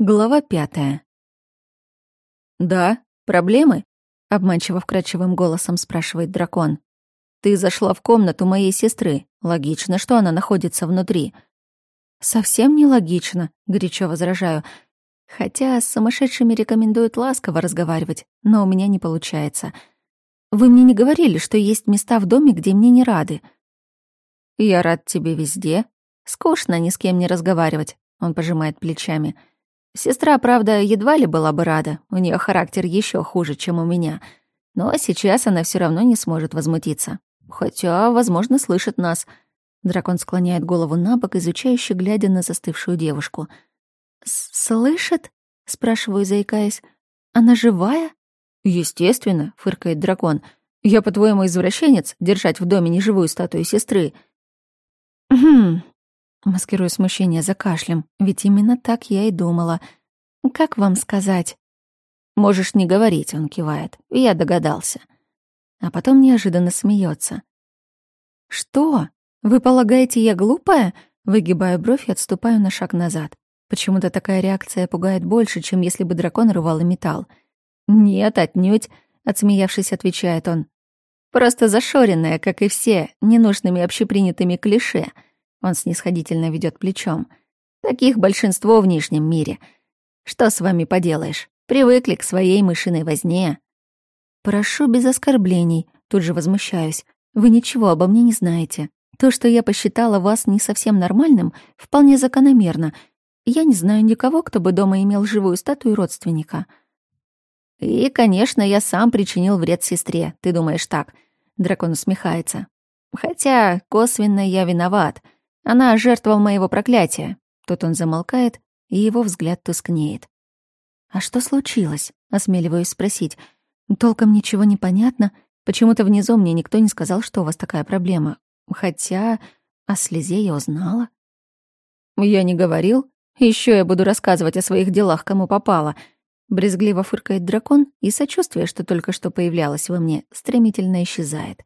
Глава пятая. «Да, проблемы?» — обманчиво вкрадчивым голосом спрашивает дракон. «Ты зашла в комнату моей сестры. Логично, что она находится внутри». «Совсем нелогично», — горячо возражаю. Хотя с сумасшедшими рекомендуют ласково разговаривать, но у меня не получается. Вы мне не говорили, что есть места в доме, где мне не рады. «Я рад тебе везде. Скучно ни с кем не разговаривать», — он пожимает плечами. — Сестра, правда, едва ли была бы рада, у нее характер еще хуже, чем у меня. Но сейчас она все равно не сможет возмутиться. Хотя, возможно, слышит нас. Дракон склоняет голову на бок, изучающе глядя на застывшую девушку. «Слышит?» — спрашиваю, заикаясь. «Она живая?» «Естественно», — фыркает дракон. «Я, по-твоему, извращенец, держать в доме неживую статую сестры?» «Хм, Маскирую смущение за кашлем, ведь именно так я и думала. «Как вам сказать?» «Можешь не говорить», — он кивает. «Я догадался». А потом неожиданно смеется. «Что? Вы полагаете, я глупая?» Выгибаю бровь и отступаю на шаг назад. Почему-то такая реакция пугает больше, чем если бы дракон рвал и металл. «Нет, отнюдь», — отсмеявшись, отвечает он. «Просто зашоренная, как и все, ненужными общепринятыми клише». Он снисходительно ведет плечом. Таких большинство в нижнем мире. Что с вами поделаешь? Привыкли к своей мышиной возне. Прошу без оскорблений, тут же возмущаюсь. Вы ничего обо мне не знаете. То, что я посчитала вас не совсем нормальным, вполне закономерно. Я не знаю никого, кто бы дома имел живую статую родственника. И, конечно, я сам причинил вред сестре. Ты думаешь так? Дракон усмехается. Хотя косвенно я виноват — она жертва моего проклятия. Тут он замолкает, и его взгляд тускнеет. «А что случилось?» — осмеливаюсь спросить. «Толком ничего не понятно. Почему-то внизу мне никто не сказал, что у вас такая проблема. Хотя о слезе я узнала». «Я не говорил. Еще я буду рассказывать о своих делах, кому попало». Брезгливо фыркает дракон, и сочувствие, что только что появлялось во мне, стремительно исчезает.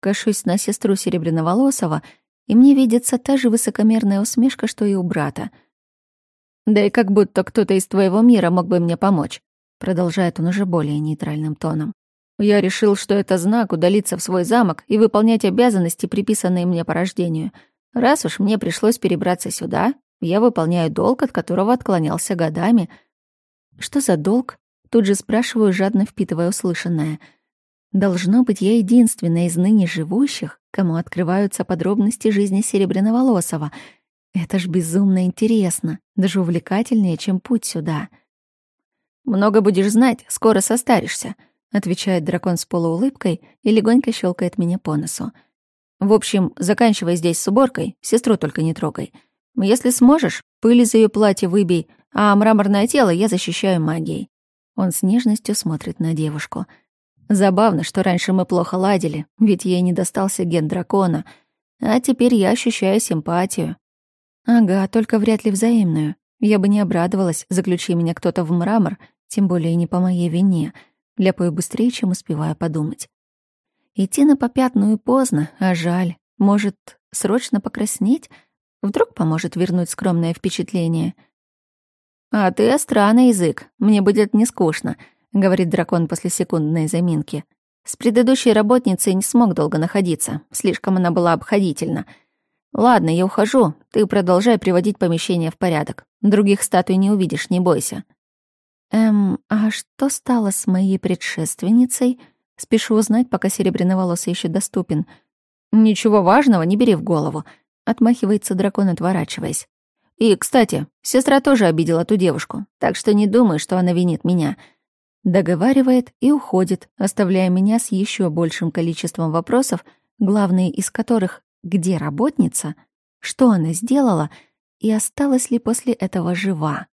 Кашусь на сестру Серебряноволосого — и мне видится та же высокомерная усмешка, что и у брата. «Да и как будто кто-то из твоего мира мог бы мне помочь», продолжает он уже более нейтральным тоном. «Я решил, что это знак удалиться в свой замок и выполнять обязанности, приписанные мне по рождению. Раз уж мне пришлось перебраться сюда, я выполняю долг, от которого отклонялся годами». «Что за долг?» Тут же спрашиваю, жадно впитывая услышанное — Должно быть, я единственная из ныне живущих, кому открываются подробности жизни Серебряноволосого. Это ж безумно интересно, даже увлекательнее, чем путь сюда. «Много будешь знать, скоро состаришься», — отвечает дракон с полуулыбкой и легонько щелкает меня по носу. «В общем, заканчивай здесь с уборкой, сестру только не трогай. Если сможешь, пыль из ее платья выбей, а мраморное тело я защищаю магией». Он с нежностью смотрит на девушку — Забавно, что раньше мы плохо ладили, ведь ей не достался ген дракона, а теперь я ощущаю симпатию. Ага, только вряд ли взаимную. Я бы не обрадовалась, заключи меня кто-то в мрамор, тем более не по моей вине. Ляпаю быстрее, чем успеваю подумать. Идти на попятную поздно, а жаль. Может, срочно покраснеть? Вдруг поможет вернуть скромное впечатление. «А ты остра на язык, мне будет не скучно», говорит дракон после секундной заминки. С предыдущей работницей не смог долго находиться, слишком она была обходительна. Ладно, я ухожу, ты продолжай приводить помещение в порядок. Других статуй не увидишь, не бойся. Эм, а что стало с моей предшественницей? Спешу узнать, пока серебряный волос еще доступен. Ничего важного, не бери в голову, отмахивается дракон, отворачиваясь. И, кстати, сестра тоже обидела ту девушку, так что не думай, что она винит меня — договаривает и уходит, оставляя меня с еще большим количеством вопросов, главные из которых «Где работница?», «Что она сделала?» и осталась ли после этого жива.